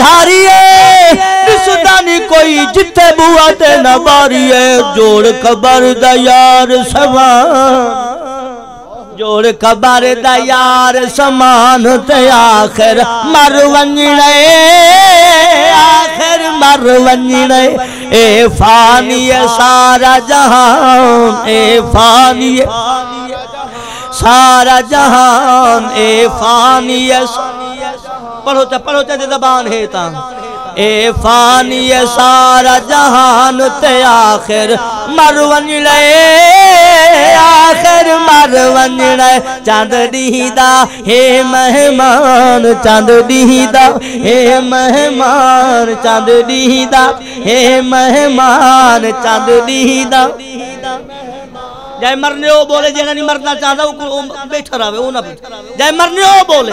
دھاریے رسدانی کوئی جتے بواتے نباریے جوڑ قبر دا یار سمان جوڑ قبر دا یار سمان تے آخر مر ونجنے آخر مر ونجنے۔ اے فانی سارا جہان اے فانی سارا جہان۔ اے فانی پڑھو چا پڑھو چا جی زبان ہے تا۔ اے فانی سارا جہان تے آخر مر ونجنے آخر مر ونجنے چاند دیدہ ہے مہمان، چاند دیدہ ہے مہمان، چاند دیدہ ہے مہمان، چاند دیدہ جائے مرنے ہو بولے جہاں نہیں مرنا چاہتا، وہ بیٹھا رہا وہ نہ جائے مرنے ہو بولے۔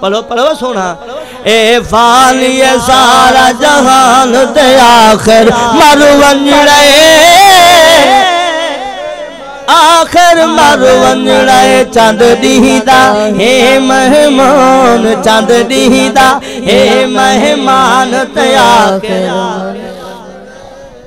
پڑھو پڑھو سونا۔ اے فالی سارا جہان تے آخر مر ونجڑے آخر مر ونجڑے چاند دیدہ۔ ہے مہمان چاند دیدہ۔ ہے مہمان تے آخر